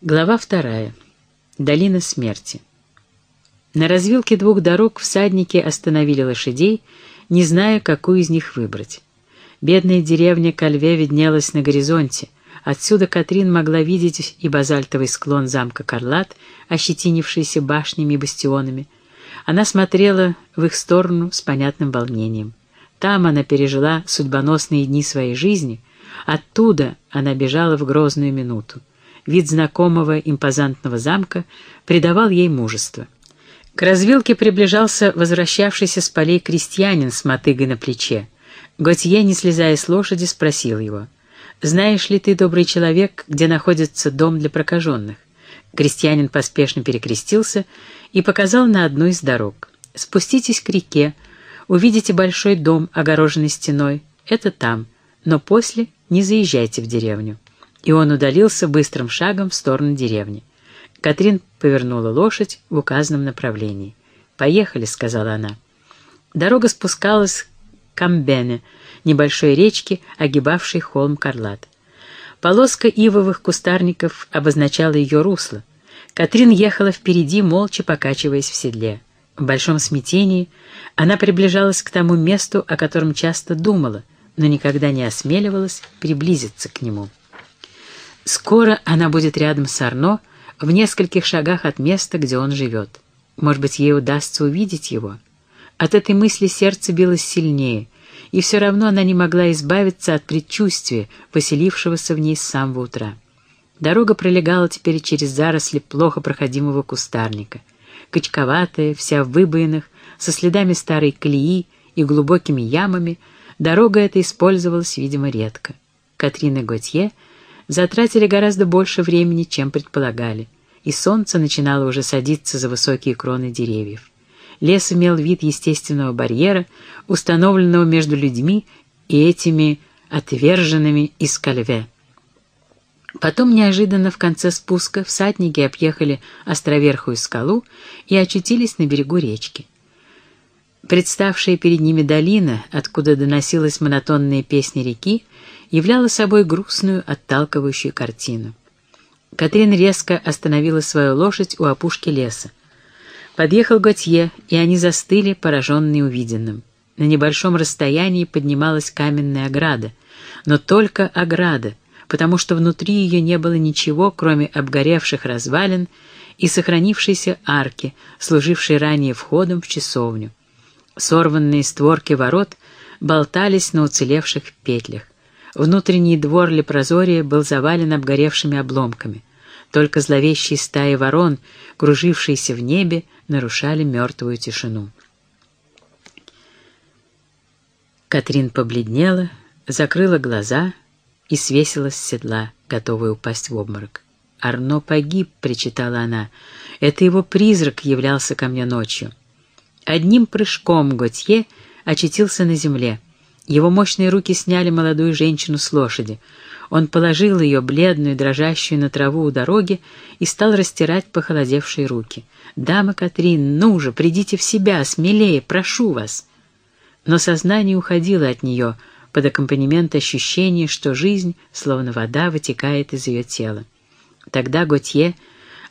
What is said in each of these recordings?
Глава вторая. Долина смерти. На развилке двух дорог всадники остановили лошадей, не зная, какую из них выбрать. Бедная деревня Кальве виднелась на горизонте. Отсюда Катрин могла видеть и базальтовый склон замка Карлат, ощетинившийся башнями и бастионами. Она смотрела в их сторону с понятным волнением. Там она пережила судьбоносные дни своей жизни, оттуда она бежала в грозную минуту. Вид знакомого импозантного замка придавал ей мужество. К развилке приближался возвращавшийся с полей крестьянин с мотыгой на плече. Готье, не слезая с лошади, спросил его, «Знаешь ли ты, добрый человек, где находится дом для прокаженных?» Крестьянин поспешно перекрестился и показал на одну из дорог. «Спуститесь к реке, увидите большой дом, огороженный стеной. Это там, но после не заезжайте в деревню» и он удалился быстрым шагом в сторону деревни. Катрин повернула лошадь в указанном направлении. «Поехали», — сказала она. Дорога спускалась к Амбене, небольшой речке, огибавшей холм Карлат. Полоска ивовых кустарников обозначала ее русло. Катрин ехала впереди, молча покачиваясь в седле. В большом смятении она приближалась к тому месту, о котором часто думала, но никогда не осмеливалась приблизиться к нему. Скоро она будет рядом с Арно, в нескольких шагах от места, где он живет. Может быть, ей удастся увидеть его? От этой мысли сердце билось сильнее, и все равно она не могла избавиться от предчувствия, поселившегося в ней с самого утра. Дорога пролегала теперь через заросли плохо проходимого кустарника. Качковатая, вся в выбоинах, со следами старой колеи и глубокими ямами, дорога эта использовалась, видимо, редко. Катрина Готье — затратили гораздо больше времени, чем предполагали, и солнце начинало уже садиться за высокие кроны деревьев. Лес имел вид естественного барьера, установленного между людьми и этими отверженными из кальве. Потом неожиданно в конце спуска всадники объехали островерхую скалу и очутились на берегу речки. Представшая перед ними долина, откуда доносилась монотонная песня реки, являла собой грустную, отталкивающую картину. Катрин резко остановила свою лошадь у опушки леса. Подъехал Готье, и они застыли, пораженные увиденным. На небольшом расстоянии поднималась каменная ограда, но только ограда, потому что внутри ее не было ничего, кроме обгоревших развалин и сохранившейся арки, служившей ранее входом в часовню. Сорванные створки ворот болтались на уцелевших петлях. Внутренний двор Лепрозория был завален обгоревшими обломками. Только зловещие стаи ворон, кружившиеся в небе, нарушали мертвую тишину. Катрин побледнела, закрыла глаза и свесилась с седла, готовая упасть в обморок. «Арно погиб», — причитала она. «Это его призрак являлся ко мне ночью». Одним прыжком Готье очутился на земле — его мощные руки сняли молодую женщину с лошади. Он положил ее, бледную, дрожащую, на траву у дороги и стал растирать похолодевшие руки. «Дама Катрин, ну же, придите в себя, смелее, прошу вас!» Но сознание уходило от нее под аккомпанемент ощущения, что жизнь, словно вода, вытекает из ее тела. Тогда Готье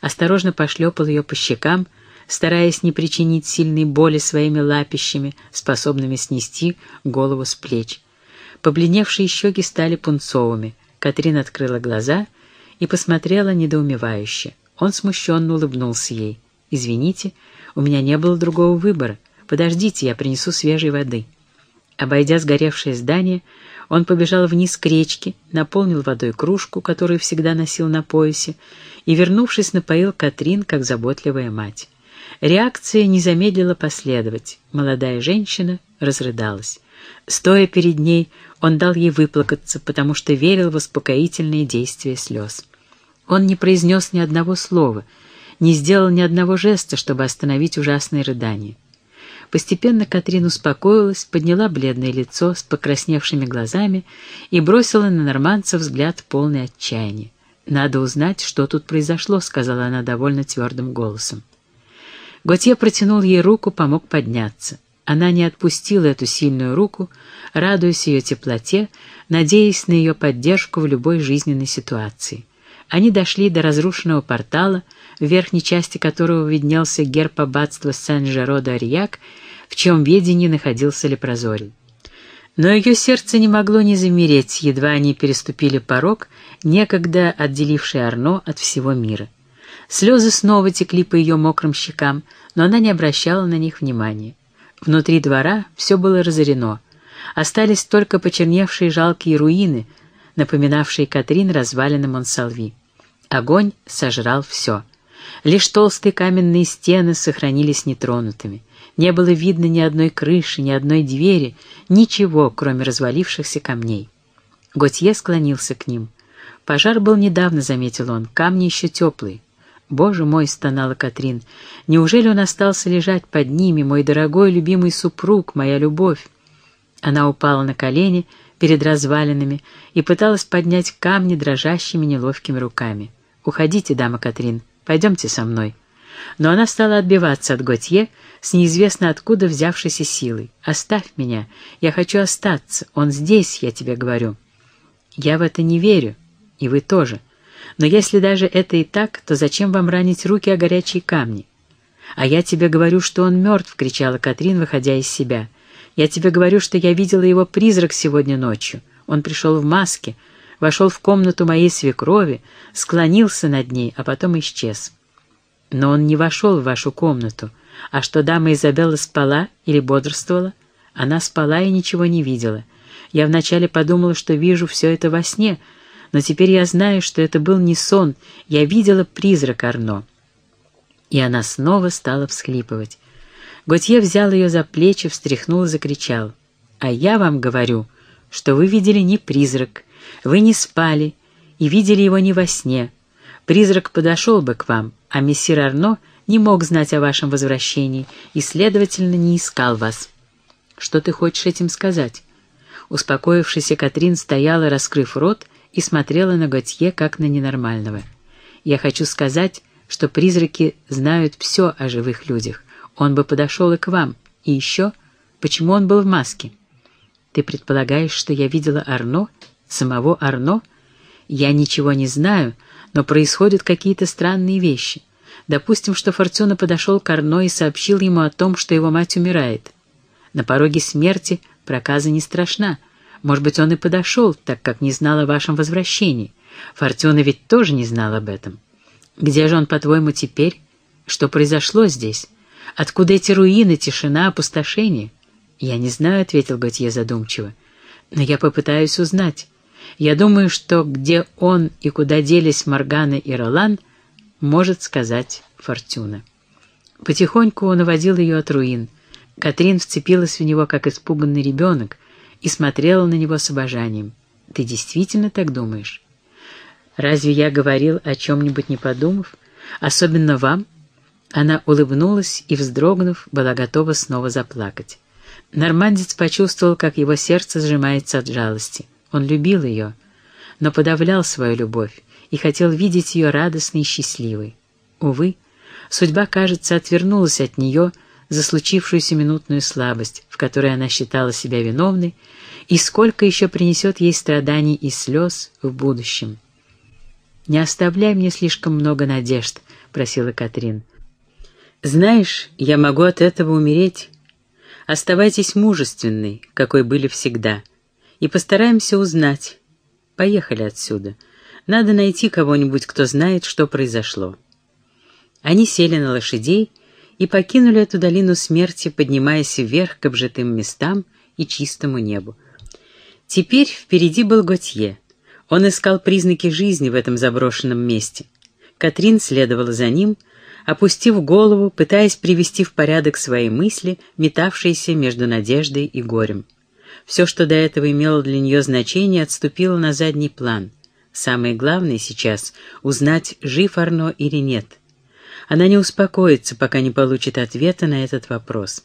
осторожно пошлепал ее по щекам, стараясь не причинить сильной боли своими лапищами, способными снести голову с плеч. Побледневшие щеки стали пунцовыми. Катрин открыла глаза и посмотрела недоумевающе. Он смущенно улыбнулся ей. «Извините, у меня не было другого выбора. Подождите, я принесу свежей воды». Обойдя сгоревшее здание, он побежал вниз к речке, наполнил водой кружку, которую всегда носил на поясе, и, вернувшись, напоил Катрин, как заботливая мать. Реакция не замедлила последовать. Молодая женщина разрыдалась. Стоя перед ней, он дал ей выплакаться, потому что верил в успокоительные действия слез. Он не произнес ни одного слова, не сделал ни одного жеста, чтобы остановить ужасные рыдания. Постепенно Катрин успокоилась, подняла бледное лицо с покрасневшими глазами и бросила на норманца взгляд полный отчаяния. «Надо узнать, что тут произошло», — сказала она довольно твердым голосом. Готье протянул ей руку, помог подняться. Она не отпустила эту сильную руку, радуясь ее теплоте, надеясь на ее поддержку в любой жизненной ситуации. Они дошли до разрушенного портала, в верхней части которого виднелся герб аббатства Сен-Жеро-де-Арьяк, в чем ведении находился Лепрозорий. Но ее сердце не могло не замереть, едва они переступили порог, некогда отделивший Арно от всего мира. Слезы снова текли по ее мокрым щекам, но она не обращала на них внимания. Внутри двора все было разорено. Остались только почерневшие жалкие руины, напоминавшие Катрин развалины Монсалви. Огонь сожрал все. Лишь толстые каменные стены сохранились нетронутыми. Не было видно ни одной крыши, ни одной двери, ничего, кроме развалившихся камней. Готье склонился к ним. Пожар был недавно, заметил он, камни еще теплые. «Боже мой!» — стонала Катрин. «Неужели он остался лежать под ними, мой дорогой любимый супруг, моя любовь?» Она упала на колени перед развалинами и пыталась поднять камни дрожащими неловкими руками. «Уходите, дама Катрин, пойдемте со мной». Но она стала отбиваться от Готье с неизвестно откуда взявшейся силой. «Оставь меня, я хочу остаться, он здесь, я тебе говорю». «Я в это не верю, и вы тоже». Но если даже это и так, то зачем вам ранить руки о горячие камни? «А я тебе говорю, что он мертв!» — кричала Катрин, выходя из себя. «Я тебе говорю, что я видела его призрак сегодня ночью. Он пришел в маске, вошел в комнату моей свекрови, склонился над ней, а потом исчез. Но он не вошел в вашу комнату. А что дама Изабелла спала или бодрствовала? Она спала и ничего не видела. Я вначале подумала, что вижу все это во сне — но теперь я знаю, что это был не сон, я видела призрак Арно». И она снова стала всхлипывать. Готье взял ее за плечи, встряхнул и закричал. «А я вам говорю, что вы видели не призрак, вы не спали и видели его не во сне. Призрак подошел бы к вам, а мессир Арно не мог знать о вашем возвращении и, следовательно, не искал вас». «Что ты хочешь этим сказать?» Успокоившаяся Катрин стояла, раскрыв рот, и смотрела на Готье как на ненормального. Я хочу сказать, что призраки знают все о живых людях. Он бы подошел и к вам. И еще, почему он был в маске? Ты предполагаешь, что я видела Арно? Самого Арно? Я ничего не знаю, но происходят какие-то странные вещи. Допустим, что Фортуна подошел к Арно и сообщил ему о том, что его мать умирает. На пороге смерти проказа не страшна, может быть, он и подошел, так как не знал о вашем возвращении. Фортуна ведь тоже не знал об этом. Где же он, по-твоему, теперь? Что произошло здесь? Откуда эти руины, тишина, опустошение? Я не знаю, — ответил Готье задумчиво. Но я попытаюсь узнать. Я думаю, что где он и куда делись Моргана и Ролан, может сказать Фортуна. Потихоньку он уводил ее от руин. Катрин вцепилась в него, как испуганный ребенок — и смотрела на него с обожанием. «Ты действительно так думаешь?» «Разве я говорил о чем-нибудь не подумав? Особенно вам?» Она улыбнулась и, вздрогнув, была готова снова заплакать. Нормандец почувствовал, как его сердце сжимается от жалости. Он любил ее, но подавлял свою любовь и хотел видеть ее радостной и счастливой. Увы, судьба, кажется, отвернулась от нее, за случившуюся минутную слабость, в которой она считала себя виновной, и сколько еще принесет ей страданий и слез в будущем. «Не оставляй мне слишком много надежд», — просила Катрин. «Знаешь, я могу от этого умереть. Оставайтесь мужественной, какой были всегда, и постараемся узнать. Поехали отсюда. Надо найти кого-нибудь, кто знает, что произошло». Они сели на лошадей и покинули эту долину смерти, поднимаясь вверх к обжитым местам и чистому небу. Теперь впереди был Готье. Он искал признаки жизни в этом заброшенном месте. Катрин следовала за ним, опустив голову, пытаясь привести в порядок свои мысли, метавшиеся между надеждой и горем. Все, что до этого имело для нее значение, отступило на задний план. Самое главное сейчас — узнать, жив Арно или нет — она не успокоится, пока не получит ответа на этот вопрос.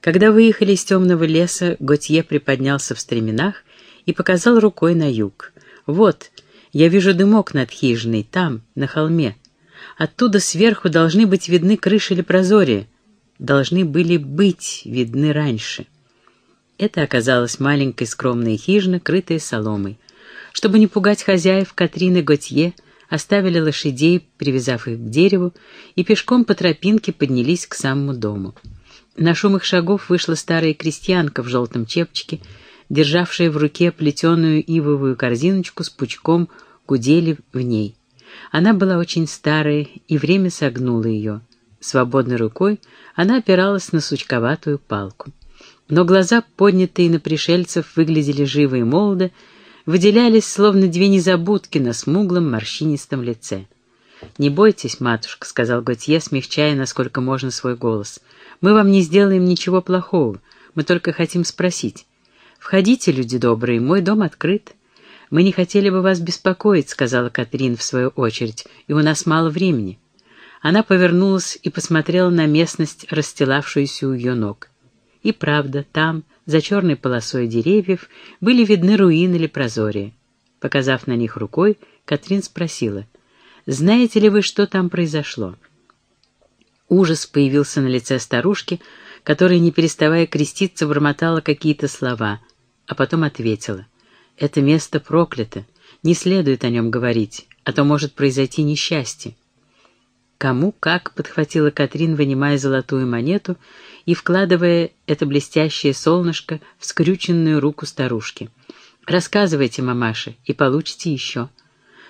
Когда выехали из темного леса, Готье приподнялся в стременах и показал рукой на юг. «Вот, я вижу дымок над хижиной, там, на холме. Оттуда сверху должны быть видны крыши или прозория. Должны были быть видны раньше». Это оказалась маленькая скромная хижина, крытая соломой. Чтобы не пугать хозяев, Катрин и Готье оставили лошадей, привязав их к дереву, и пешком по тропинке поднялись к самому дому. На шум их шагов вышла старая крестьянка в желтом чепчике, державшая в руке плетеную ивовую корзиночку с пучком кудели в ней. Она была очень старая, и время согнуло ее. Свободной рукой она опиралась на сучковатую палку. Но глаза, поднятые на пришельцев, выглядели живо и молодо, выделялись, словно две незабудки на смуглом морщинистом лице. «Не бойтесь, матушка», — сказал Готье, смягчая, насколько можно, свой голос. «Мы вам не сделаем ничего плохого, мы только хотим спросить. Входите, люди добрые, мой дом открыт». «Мы не хотели бы вас беспокоить», — сказала Катрин в свою очередь, — «и у нас мало времени». Она повернулась и посмотрела на местность, расстилавшуюся у ее ног. И правда, там, за черной полосой деревьев, были видны руины или прозория. Показав на них рукой, Катрин спросила, «Знаете ли вы, что там произошло?» Ужас появился на лице старушки, которая, не переставая креститься, бормотала какие-то слова, а потом ответила, «Это место проклято, не следует о нем говорить, а то может произойти несчастье». «Кому как?» — подхватила Катрин, вынимая золотую монету и вкладывая это блестящее солнышко в скрюченную руку старушки. «Рассказывайте, мамаша, и получите еще».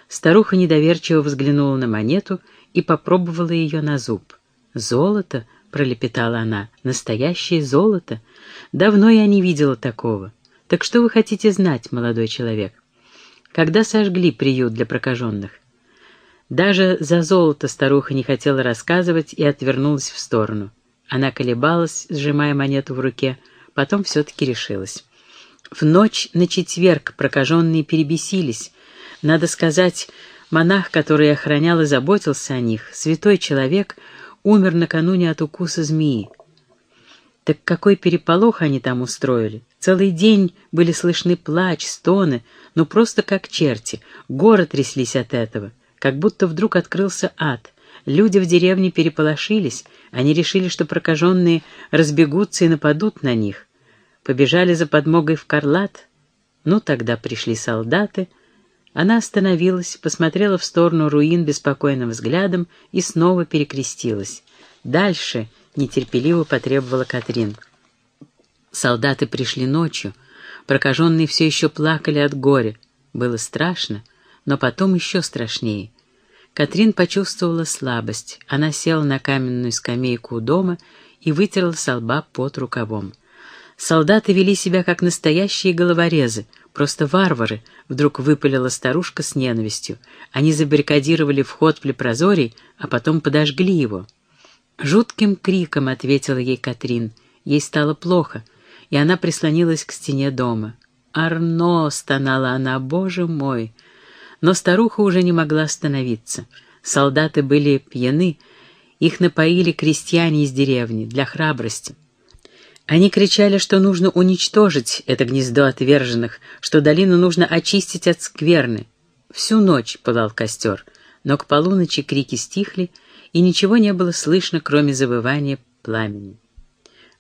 Старуха недоверчиво взглянула на монету и попробовала ее на зуб. «Золото?» — пролепетала она. «Настоящее золото? Давно я не видела такого. Так что вы хотите знать, молодой человек? Когда сожгли приют для прокаженных?» Даже за золото старуха не хотела рассказывать и отвернулась в сторону. Она колебалась, сжимая монету в руке, потом все-таки решилась. В ночь на четверг прокаженные перебесились. Надо сказать, монах, который охранял и заботился о них, святой человек, умер накануне от укуса змеи. Так какой переполох они там устроили? Целый день были слышны плач, стоны, ну просто как черти. Горы тряслись от этого как будто вдруг открылся ад. Люди в деревне переполошились, они решили, что прокаженные разбегутся и нападут на них. Побежали за подмогой в Карлат. Ну, тогда пришли солдаты. Она остановилась, посмотрела в сторону руин беспокойным взглядом и снова перекрестилась. «Дальше!» — нетерпеливо потребовала Катрин. Солдаты пришли ночью. Прокаженные все еще плакали от горя. Было страшно но потом еще страшнее. Катрин почувствовала слабость. Она села на каменную скамейку у дома и вытерла со лба под рукавом. Солдаты вели себя как настоящие головорезы, просто варвары, вдруг выпалила старушка с ненавистью. Они забаррикадировали вход в лепрозорий, а потом подожгли его. Жутким криком ответила ей Катрин. Ей стало плохо, и она прислонилась к стене дома. «Арно!» — стонала она. «Боже мой!» Но старуха уже не могла остановиться. Солдаты были пьяны, их напоили крестьяне из деревни для храбрости. Они кричали, что нужно уничтожить это гнездо отверженных, что долину нужно очистить от скверны. Всю ночь пылал костер, но к полуночи крики стихли, и ничего не было слышно, кроме забывания пламени.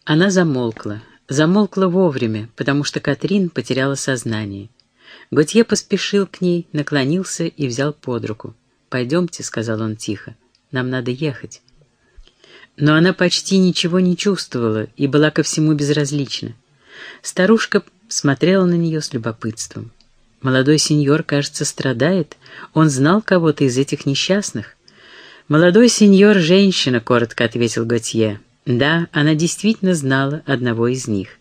Она замолкла, замолкла вовремя, потому что Катрин потеряла сознание. Готье поспешил к ней, наклонился и взял под руку. «Пойдемте», — сказал он тихо, — «нам надо ехать». Но она почти ничего не чувствовала и была ко всему безразлична. Старушка смотрела на нее с любопытством. Молодой сеньор, кажется, страдает. Он знал кого-то из этих несчастных. «Молодой сеньор — женщина», — коротко ответил Готье. «Да, она действительно знала одного из них».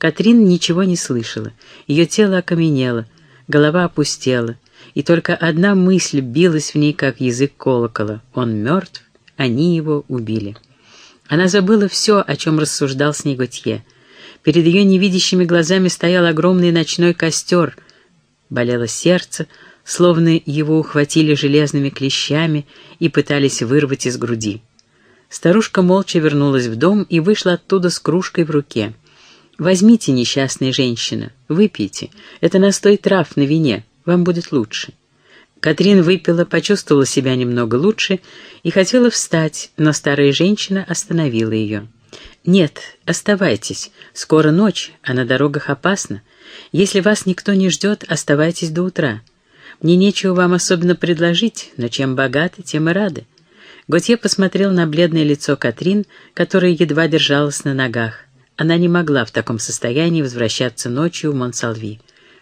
Катрин ничего не слышала. Ее тело окаменело, голова опустела, и только одна мысль билась в ней, как язык колокола. Он мертв, они его убили. Она забыла все, о чем рассуждал с ней Готье. Перед ее невидящими глазами стоял огромный ночной костер. Болело сердце, словно его ухватили железными клещами и пытались вырвать из груди. Старушка молча вернулась в дом и вышла оттуда с кружкой в руке. Возьмите, несчастная женщина, выпейте. Это настой трав на вине, вам будет лучше. Катрин выпила, почувствовала себя немного лучше и хотела встать, но старая женщина остановила ее. «Нет, оставайтесь. Скоро ночь, а на дорогах опасно. Если вас никто не ждет, оставайтесь до утра. Мне нечего вам особенно предложить, но чем богаты, тем и рады». Готье посмотрел на бледное лицо Катрин, которая едва держалась на ногах. Она не могла в таком состоянии возвращаться ночью в Монсалви.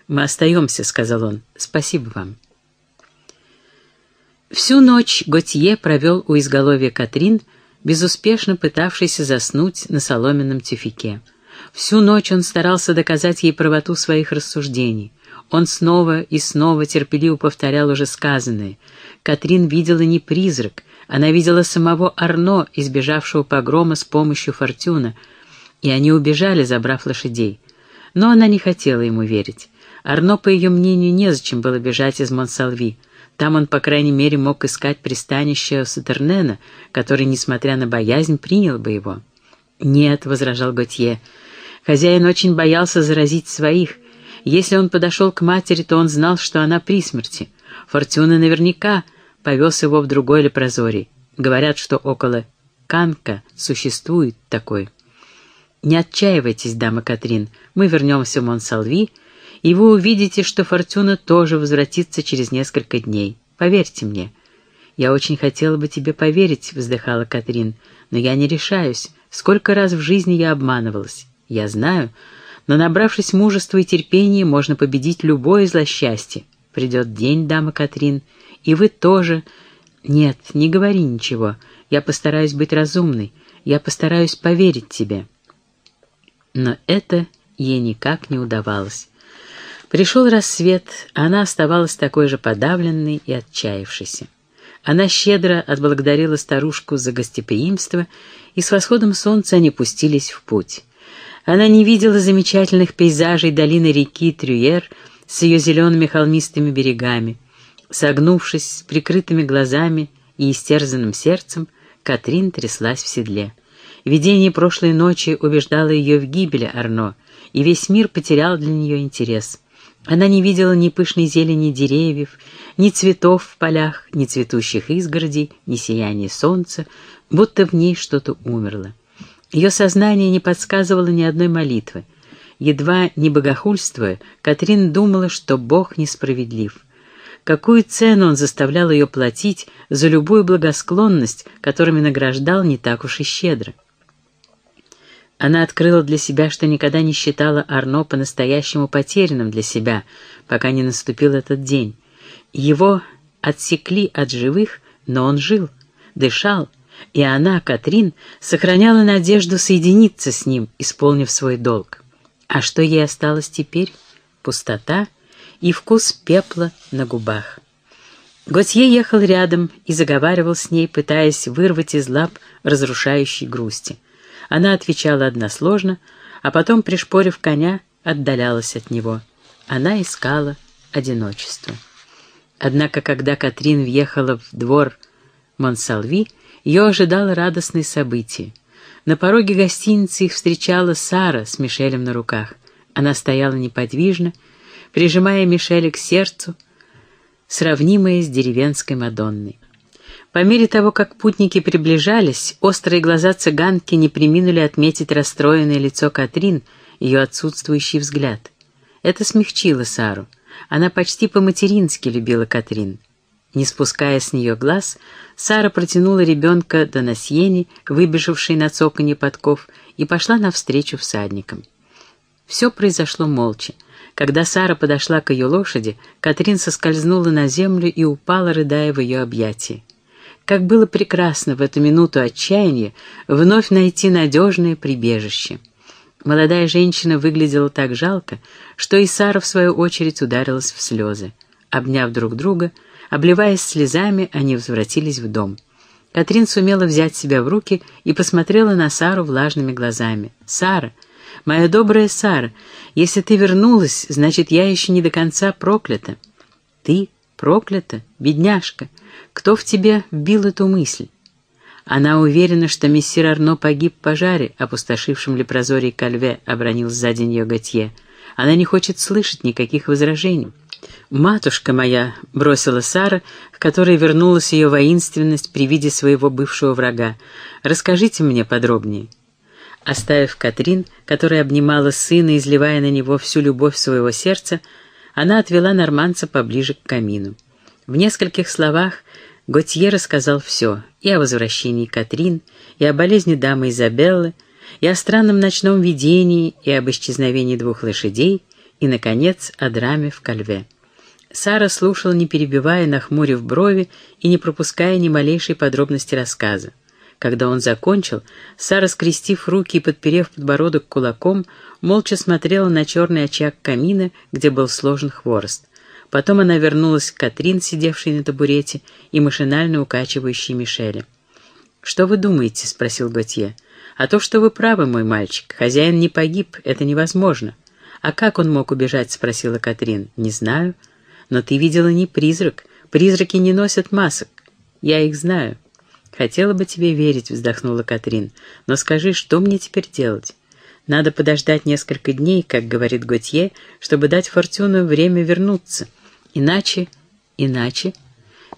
«Мы остаемся», — сказал он. «Спасибо вам». Всю ночь Готье провел у изголовья Катрин, безуспешно пытавшийся заснуть на соломенном тюфике. Всю ночь он старался доказать ей правоту своих рассуждений. Он снова и снова терпеливо повторял уже сказанное. Катрин видела не призрак, она видела самого Арно, избежавшего погрома с помощью Фортюна, и они убежали, забрав лошадей. Но она не хотела ему верить. Арно, по ее мнению, незачем было бежать из Монсалви. Там он, по крайней мере, мог искать пристанище Сатернена, который, несмотря на боязнь, принял бы его. «Нет», — возражал Готье, — «хозяин очень боялся заразить своих. Если он подошел к матери, то он знал, что она при смерти. Фортуна наверняка повез его в другой лепрозорий. Говорят, что около Канка существует такой». «Не отчаивайтесь, дама Катрин, мы вернемся в Монсалви, — и вы увидите, что Фортуна тоже возвратится через несколько дней. Поверьте мне». «Я очень хотела бы тебе поверить», — вздыхала Катрин, «но я не решаюсь. Сколько раз в жизни я обманывалась? Я знаю, но, набравшись мужества и терпения, можно победить любое злосчастье. Придет день, дама Катрин, и вы тоже...» «Нет, не говори ничего. Я постараюсь быть разумной. Я постараюсь поверить тебе». Но это ей никак не удавалось. Пришел рассвет, а она оставалась такой же подавленной и отчаявшейся. Она щедро отблагодарила старушку за гостеприимство, и с восходом солнца они пустились в путь. Она не видела замечательных пейзажей долины реки Трюер с ее зелеными холмистыми берегами. Согнувшись, с прикрытыми глазами и истерзанным сердцем, Катрин тряслась в седле. Видение прошлой ночи убеждало ее в гибели Арно, и весь мир потерял для нее интерес — она не видела ни пышной зелени деревьев, ни цветов в полях, ни цветущих изгородей, ни сияния солнца, будто в ней что-то умерло. Ее сознание не подсказывало ни одной молитвы. Едва не богохульствуя, Катрин думала, что Бог несправедлив. Какую цену он заставлял ее платить за любую благосклонность, которыми награждал не так уж и щедро. Она открыла для себя, что никогда не считала Арно по-настоящему потерянным для себя, пока не наступил этот день. Его отсекли от живых, но он жил, дышал, и она, Катрин, сохраняла надежду соединиться с ним, исполнив свой долг. А что ей осталось теперь? Пустота и вкус пепла на губах. Готье ехал рядом и заговаривал с ней, пытаясь вырвать из лап разрушающей грусти. Она отвечала односложно, а потом, пришпорив коня, отдалялась от него. Она искала одиночество. Однако, когда Катрин въехала в двор Монсалви, ее ожидало радостное событие. На пороге гостиницы их встречала Сара с Мишелем на руках. Она стояла неподвижно, прижимая Мишеля к сердцу, сравнимая с деревенской Мадонной. По мере того, как путники приближались, острые глаза цыганки не приминули отметить расстроенное лицо Катрин, ее отсутствующий взгляд. Это смягчило Сару. Она почти по-матерински любила Катрин. Не спуская с нее глаз, Сара протянула ребенка до Насьени, выбежавшей на цоканье подков, и пошла навстречу всадникам. Все произошло молча. Когда Сара подошла к ее лошади, Катрин соскользнула на землю и упала, рыдая в ее объятии. Как было прекрасно в эту минуту отчаяния вновь найти надежное прибежище. Молодая женщина выглядела так жалко, что и Сара, в свою очередь, ударилась в слезы. Обняв друг друга, обливаясь слезами, они возвратились в дом. Катрин сумела взять себя в руки и посмотрела на Сару влажными глазами. «Сара, моя добрая Сара, если ты вернулась, значит, я еще не до конца проклята». «Ты проклята, бедняжка?» Кто в тебе вбил эту мысль? Она уверена, что мессир Арно погиб в пожаре, опустошившем лепрозорий Кальве, обронил сзади нее Готье. Она не хочет слышать никаких возражений. «Матушка моя!» — бросила Сара, к которой вернулась ее воинственность при виде своего бывшего врага. «Расскажите мне подробнее». Оставив Катрин, которая обнимала сына, изливая на него всю любовь своего сердца, она отвела норманца поближе к камину. В нескольких словах Готье рассказал все, и о возвращении Катрин, и о болезни дамы Изабеллы, и о странном ночном видении, и об исчезновении двух лошадей, и, наконец, о драме в Кальве. Сара слушала, не перебивая, нахмурив брови и не пропуская ни малейшей подробности рассказа. Когда он закончил, Сара, скрестив руки и подперев подбородок кулаком, молча смотрела на черный очаг камина, где был сложен хворост. Потом она вернулась к Катрин, сидевшей на табурете, и машинально укачивающей Мишеля. «Что вы думаете?» — спросил Готье. «А то, что вы правы, мой мальчик. Хозяин не погиб, это невозможно». «А как он мог убежать?» — спросила Катрин. «Не знаю. Но ты видела не призрак. Призраки не носят масок. Я их знаю». «Хотела бы тебе верить», — вздохнула Катрин. «Но скажи, что мне теперь делать? Надо подождать несколько дней, как говорит Готье, чтобы дать Фортюну время вернуться. Иначе, иначе...»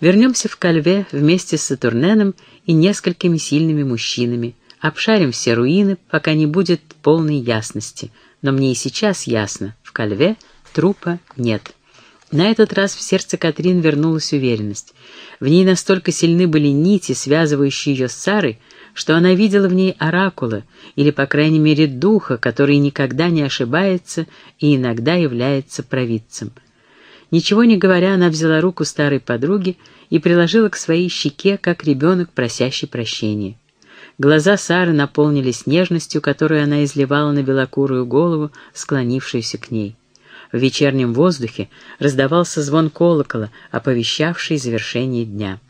Вернемся в Кальве вместе с Сатурненом и несколькими сильными мужчинами. Обшарим все руины, пока не будет полной ясности. Но мне и сейчас ясно, в Кальве трупа нет. На этот раз в сердце Катрин вернулась уверенность. В ней настолько сильны были нити, связывающие ее с Сарой, что она видела в ней оракула, или, по крайней мере, духа, который никогда не ошибается и иногда является провидцем. Ничего не говоря, она взяла руку старой подруги и приложила к своей щеке, как ребенок, просящий прощения. Глаза Сары наполнились нежностью, которую она изливала на белокурую голову, склонившуюся к ней. В вечернем воздухе раздавался звон колокола, оповещавший завершение дня.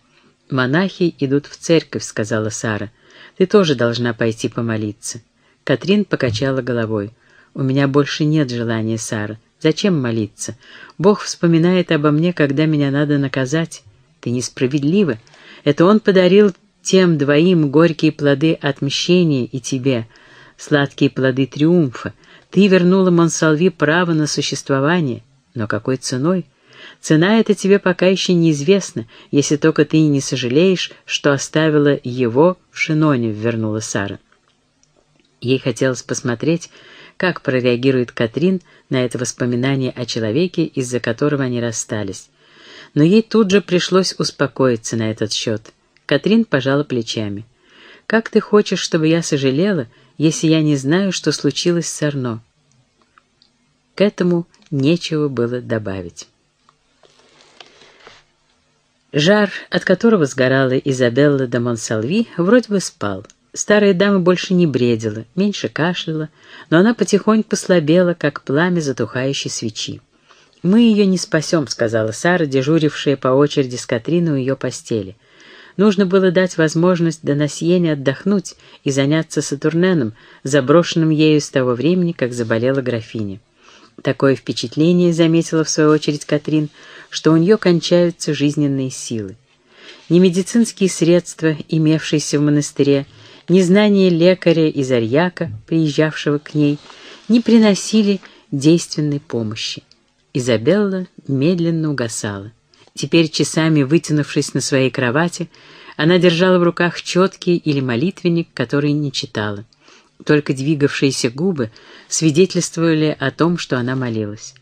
«Монахи идут в церковь», — сказала Сара. «Ты тоже должна пойти помолиться». Катрин покачала головой. «У меня больше нет желания, Сара. Зачем молиться? Бог вспоминает обо мне, когда меня надо наказать. Ты несправедлива. Это Он подарил тем двоим горькие плоды отмщения и тебе, сладкие плоды триумфа. Ты вернула Монсалви право на существование. Но какой ценой? Цена эта тебе пока еще неизвестна, если только ты не сожалеешь, что оставила его в Шиноне, вернула Сара. Ей хотелось посмотреть, как прореагирует Катрин на это воспоминание о человеке, из-за которого они расстались. Но ей тут же пришлось успокоиться на этот счет. Катрин пожала плечами. «Как ты хочешь, чтобы я сожалела, если я не знаю, что случилось с Арно?» К этому нечего было добавить. Жар, от которого сгорала Изабелла де Монсалви, вроде бы спал. Старая дама больше не бредила, меньше кашляла, но она потихоньку слабела, как пламя затухающей свечи. «Мы ее не спасем», — сказала Сара, дежурившая по очереди с Катриной у ее постели. Нужно было дать возможность Донасьене отдохнуть и заняться Сатурненом, заброшенным ею с того времени, как заболела графиня. Такое впечатление, заметила в свою очередь Катрин, что у нее кончаются жизненные силы. Ни медицинские средства, имевшиеся в монастыре, ни знание лекаря из Арьяка, приезжавшего к ней, не приносили действенной помощи. Изабелла медленно угасала. Теперь, часами вытянувшись на своей кровати, она держала в руках четкий или молитвенник, который не читала. Только двигавшиеся губы свидетельствовали о том, что она молилась.